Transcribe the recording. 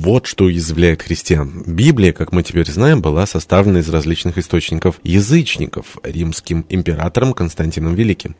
вот что уязвляет христиан. Библия, как мы теперь знаем, была составлена из различных источников язычников римским императором Константином Великим.